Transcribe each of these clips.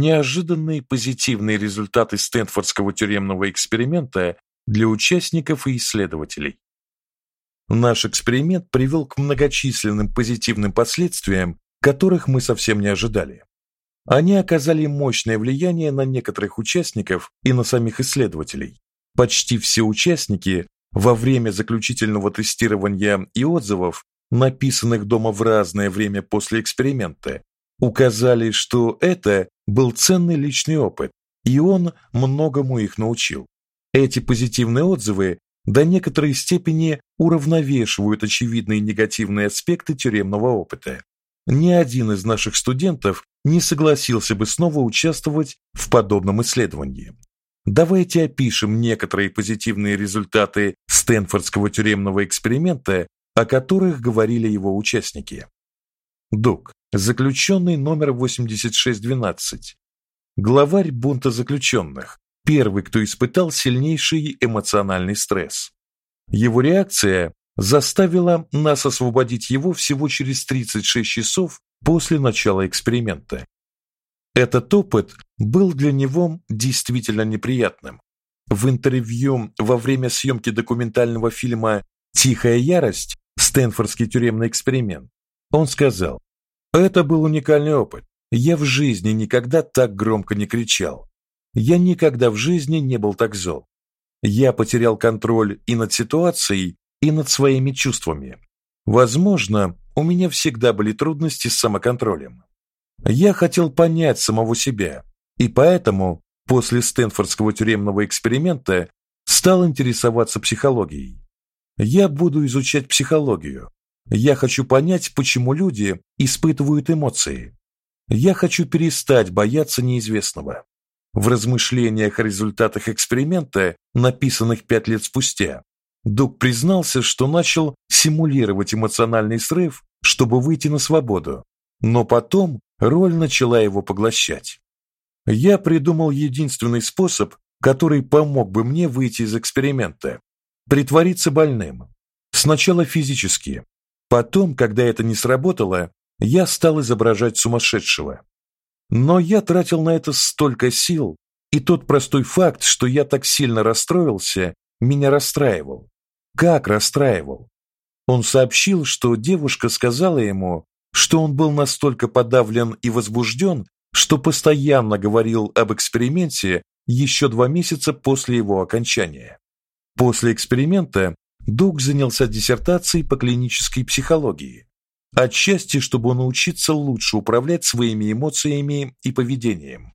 неожиданные позитивные результаты Стэнфордского тюремного эксперимента для участников и исследователей. Наш эксперимент привел к многочисленным позитивным последствиям, которых мы совсем не ожидали. Они оказали мощное влияние на некоторых участников и на самих исследователей. Почти все участники во время заключительного тестирования и отзывов, написанных дома в разное время после эксперимента, указали, что это был ценный личный опыт, и он многому их научил. Эти позитивные отзывы до некоторой степени уравновешивают очевидные негативные аспекты тюремного опыта. Ни один из наших студентов не согласился бы снова участвовать в подобном исследовании. Давайте опишем некоторые позитивные результаты Стэнфордского тюремного эксперимента, о которых говорили его участники. Дук, заключенный номер 8612. Главарь бунта заключенных, первый, кто испытал сильнейший эмоциональный стресс. Его реакция заставила нас освободить его всего через 36 часов после начала эксперимента. Этот опыт был для него действительно неприятным. В интервью во время съемки документального фильма Тихая ярость. Стэнфордский тюремный эксперимент. Он сказал: "Это был уникальный опыт. Я в жизни никогда так громко не кричал. Я никогда в жизни не был так зол. Я потерял контроль и над ситуацией, и над своими чувствами. Возможно, у меня всегда были трудности с самоконтролем. Я хотел понять самого себя, и поэтому после Стэнфордского тюремного эксперимента стал интересоваться психологией. Я буду изучать психологию. Я хочу понять, почему люди испытывают эмоции. Я хочу перестать бояться неизвестного. В размышлениях о результатах эксперимента, написанных пять лет спустя, Дуг признался, что начал симулировать эмоциональный срыв, чтобы выйти на свободу, но потом роль начала его поглощать. Я придумал единственный способ, который помог бы мне выйти из эксперимента притвориться больным. Сначала физически, потом, когда это не сработало, я стал изображать сумасшедшего. Но я тратил на это столько сил, и тот простой факт, что я так сильно расстроился, меня расстраивал. Как расстраивал? Он сообщил, что девушка сказала ему, что он был настолько подавлен и возбужден, что постоянно говорил об эксперименте еще два месяца после его окончания. После эксперимента Дуг занялся диссертацией по клинической психологии, отчасти чтобы научиться лучше управлять своими эмоциями и поведением.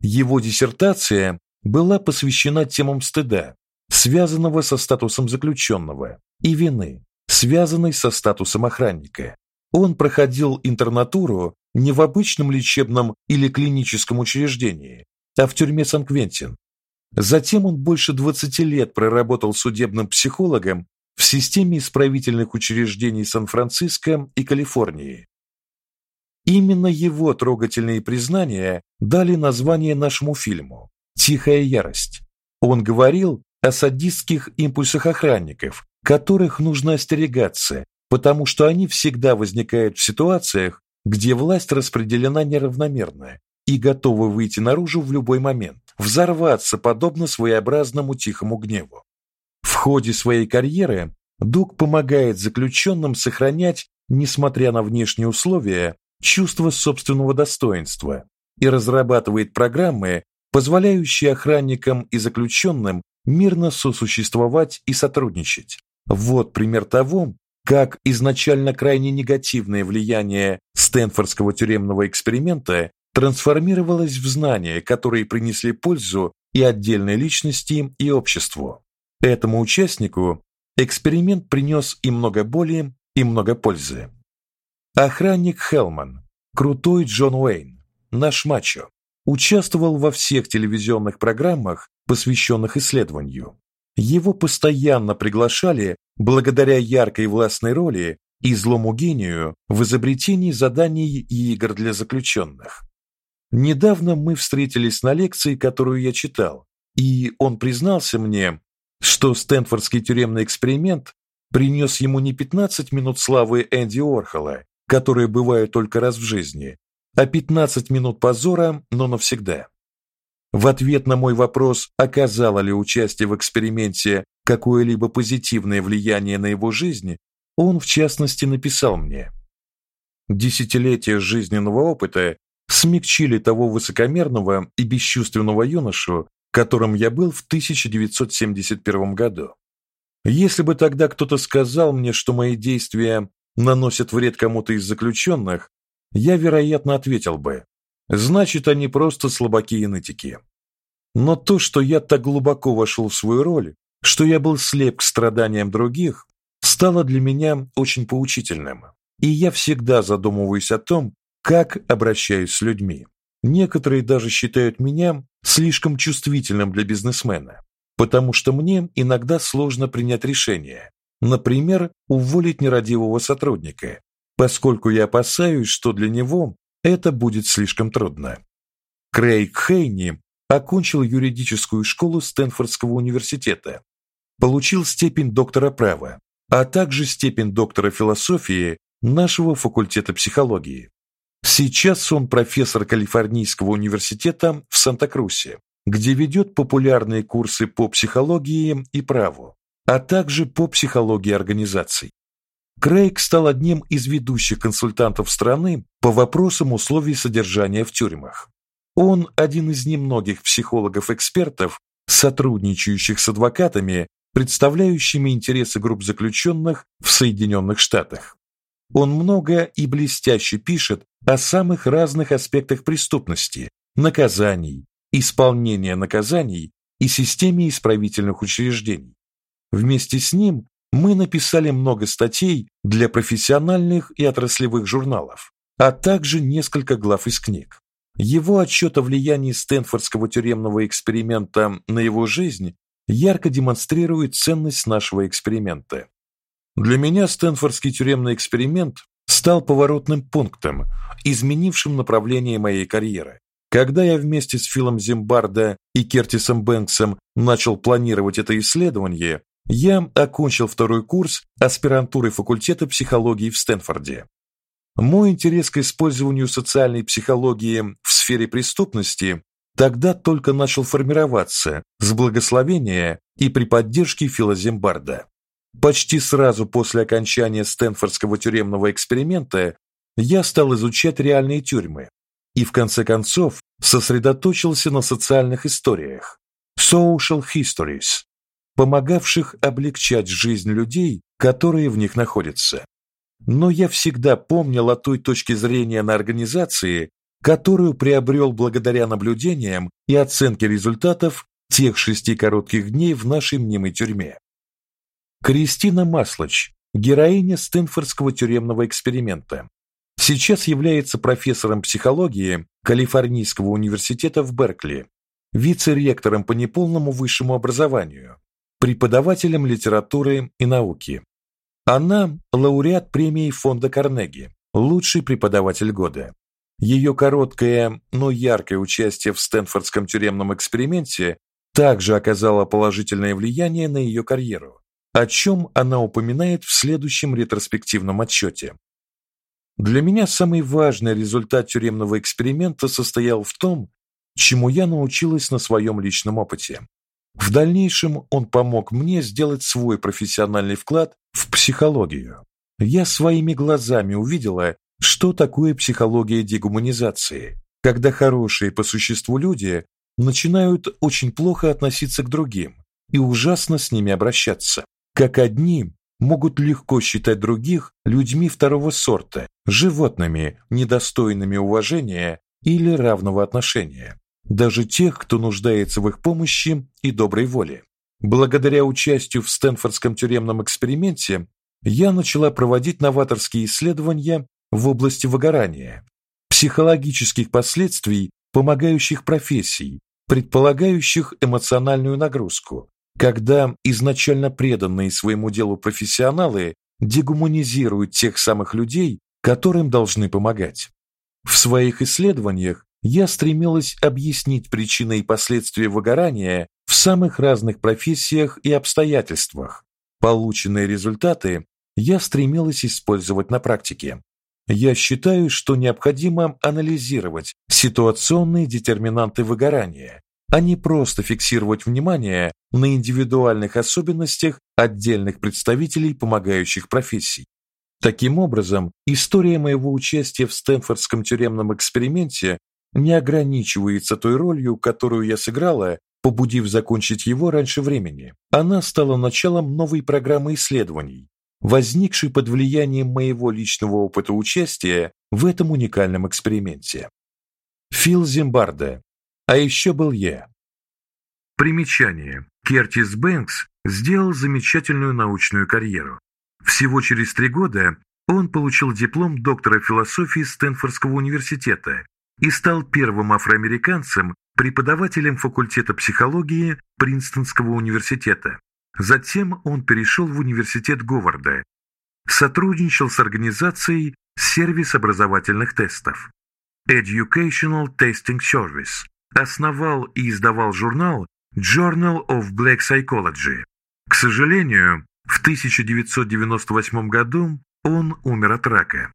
Его диссертация была посвящена темам стыда, связанного со статусом заключенного, и вины, связанной со статусом охранника. Он проходил интернатуру не в обычном лечебном или клиническом учреждении, а в тюрьме Сан-Квентин, Затем он больше 20 лет проработал судебным психологом в системе исправительных учреждений Сан-Франциско и Калифорнии. Именно его трогательные признания дали название нашему фильму Тихая ярость. Он говорил о садистских импульсах охранников, которых нужно остерегаться, потому что они всегда возникают в ситуациях, где власть распределена неравномерно и готова выйти наружу в любой момент взорваться подобно своеобразному тихому гневу. В ходе своей карьеры Дуг помогает заключенным сохранять, несмотря на внешние условия, чувство собственного достоинства и разрабатывает программы, позволяющие охранникам и заключенным мирно сосуществовать и сотрудничать. Вот пример того, как изначально крайне негативное влияние Стэнфордского тюремного эксперимента трансформировалось в знания, которые принесли пользу и отдельной личности, и обществу. Этому участнику эксперимент принес и много боли, и много пользы. Охранник Хелман, крутой Джон Уэйн, наш мачо, участвовал во всех телевизионных программах, посвященных исследованию. Его постоянно приглашали благодаря яркой властной роли и злому гению в изобретении заданий и игр для заключенных. Недавно мы встретились на лекции, которую я читал, и он признался мне, что Стэнфордский тюремный эксперимент принес ему не 15 минут славы Энди Орхола, которые бывают только раз в жизни, а 15 минут позора, но навсегда. В ответ на мой вопрос, оказало ли участие в эксперименте какое-либо позитивное влияние на его жизнь, он в частности написал мне: Десятилетия жизненного опыта смягчили того высокомерного и бесчувственного юношу, которым я был в 1971 году. Если бы тогда кто-то сказал мне, что мои действия наносят вред кому-то из заключенных, я, вероятно, ответил бы: значит, они просто слабаки и нытики. Но то, что я так глубоко вошел в свою роль, что я был слеп к страданиям других, стало для меня очень поучительным. И я всегда задумываюсь о том, как обращаюсь с людьми. Некоторые даже считают меня слишком чувствительным для бизнесмена, потому что мне иногда сложно принять решение. Например, уволить нерадивого сотрудника, поскольку я опасаюсь, что для него это будет слишком трудно. Крейг Хейни окончил юридическую школу Стэнфордского университета, получил степень доктора права, а также степень доктора философии нашего факультета психологии. Сейчас он профессор Калифорнийского университета в Санта-Крусе, где ведет популярные курсы по психологии и праву, а также по психологии организаций. Крейг стал одним из ведущих консультантов страны по вопросам условий содержания в тюрьмах. Он один из немногих психологов-экспертов, сотрудничающих с адвокатами, представляющими интересы групп заключенных в Соединенных Штатах. Он много и блестяще пишет о самых разных аспектах преступности, наказаний, исполнения наказаний и системе исправительных учреждений. Вместе с ним мы написали много статей для профессиональных и отраслевых журналов, а также несколько глав из книг. Его отчет о влиянии Стэнфордского тюремного эксперимента на его жизнь ярко демонстрирует ценность нашего эксперимента. Для меня Стэнфордский тюремный эксперимент стал поворотным пунктом, изменившим направление моей карьеры. Когда я вместе с Филом Зимбардо и Кертисом Бэнксом начал планировать это исследование, я окончил второй курс аспирантуры факультета психологии в Стэнфорде. Мой интерес к использованию социальной психологии в сфере преступности тогда только начал формироваться с благословения и при поддержке Фила Зимбарда. Почти сразу после окончания Стэнфордского тюремного эксперимента я стал изучать реальные тюрьмы и в конце концов сосредоточился на социальных историях, social histories, помогавших облегчать жизнь людей, которые в них находятся. Но я всегда помнил о той точке зрения на организации, которую приобрел благодаря наблюдениям и оценке результатов тех шести коротких дней в нашей мнимой тюрьме. Кристина Маслач, героиня Стэнфордского тюремного эксперимента, сейчас является профессором психологии Калифорнийского университета в Беркли, вице-ректором по неполному высшему образованию, преподавателем литературы и науки. Она лауреат премии фонда Карнеги, лучший преподаватель года. Ее короткое, но яркое участие в Стэнфордском тюремном эксперименте также оказало положительное влияние на ее карьеру о чем она упоминает в следующем ретроспективном отчете. Для меня самый важный результат тюремного эксперимента состоял в том, чему я научилась на своем личном опыте. В дальнейшем он помог мне сделать свой профессиональный вклад в психологию. Я своими глазами увидела, что такое психология дегуманизации, когда хорошие по существу люди начинают очень плохо относиться к другим и ужасно с ними обращаться как одни могут легко считать других людьми второго сорта, животными, недостойными уважения или равного отношения, даже тех, кто нуждается в их помощи и доброй воле. Благодаря участию в Стэнфордском тюремном эксперименте я начала проводить новаторские исследования в области выгорания, психологических последствий помогающих профессий, предполагающих эмоциональную нагрузку, когда изначально преданные своему делу профессионалы дегуманизируют тех самых людей, которым должны помогать. В своих исследованиях я стремилась объяснить причины и последствия выгорания в самых разных профессиях и обстоятельствах. Полученные результаты я стремилась использовать на практике. Я считаю, что необходимо анализировать ситуационные детерминанты выгорания, а не просто фиксировать внимание на индивидуальных особенностях отдельных представителей помогающих профессий. Таким образом, история моего участия в Стэнфордском тюремном эксперименте не ограничивается той ролью, которую я сыграла, побудив закончить его раньше времени. Она стала началом новой программы исследований, возникшей под влиянием моего личного опыта участия в этом уникальном эксперименте. Фил Зимбарде. А еще был я. Примечание. Кертис Бэнкс сделал замечательную научную карьеру. Всего через три года он получил диплом доктора философии Стэнфордского университета и стал первым афроамериканцем, преподавателем факультета психологии Принстонского университета. Затем он перешел в университет Говарда, сотрудничал с организацией «Сервис образовательных тестов» Educational Testing Service, основал и издавал журнал Journal of Black Psychology. К сожалению, в 1998 году он умер от рака.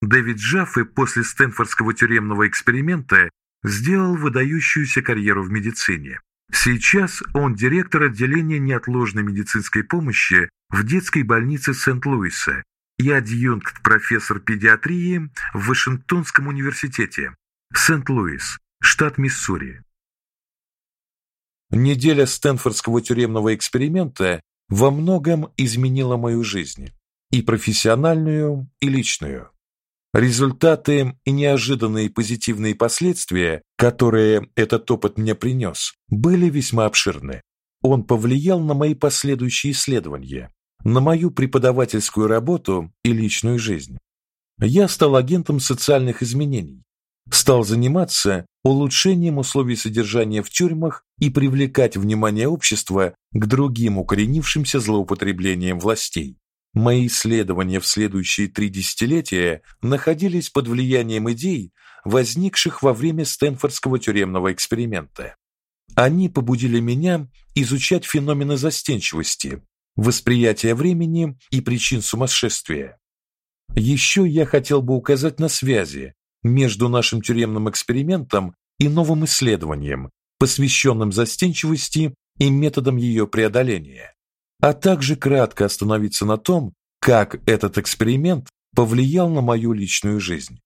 Дэвид Джаффе после Стэнфордского тюремного эксперимента сделал выдающуюся карьеру в медицине. Сейчас он директор отделения неотложной медицинской помощи в детской больнице Сент-Луиса и адъюнкт-профессор педиатрии в Вашингтонском университете, Сент-Луис, штат Миссури. Неделя Стэнфордского тюремного эксперимента во многом изменила мою жизнь, и профессиональную, и личную. Результаты и неожиданные позитивные последствия, которые этот опыт мне принес, были весьма обширны. Он повлиял на мои последующие исследования, на мою преподавательскую работу и личную жизнь. Я стал агентом социальных изменений, стал заниматься улучшением условий содержания в тюрьмах и привлекать внимание общества к другим укоренившимся злоупотреблениям властей. Мои исследования в следующие три десятилетия находились под влиянием идей, возникших во время Стэнфордского тюремного эксперимента. Они побудили меня изучать феномены застенчивости, восприятия времени и причин сумасшествия. Еще я хотел бы указать на связи между нашим тюремным экспериментом и новым исследованием, посвященным застенчивости и методам ее преодоления а также кратко остановиться на том, как этот эксперимент повлиял на мою личную жизнь.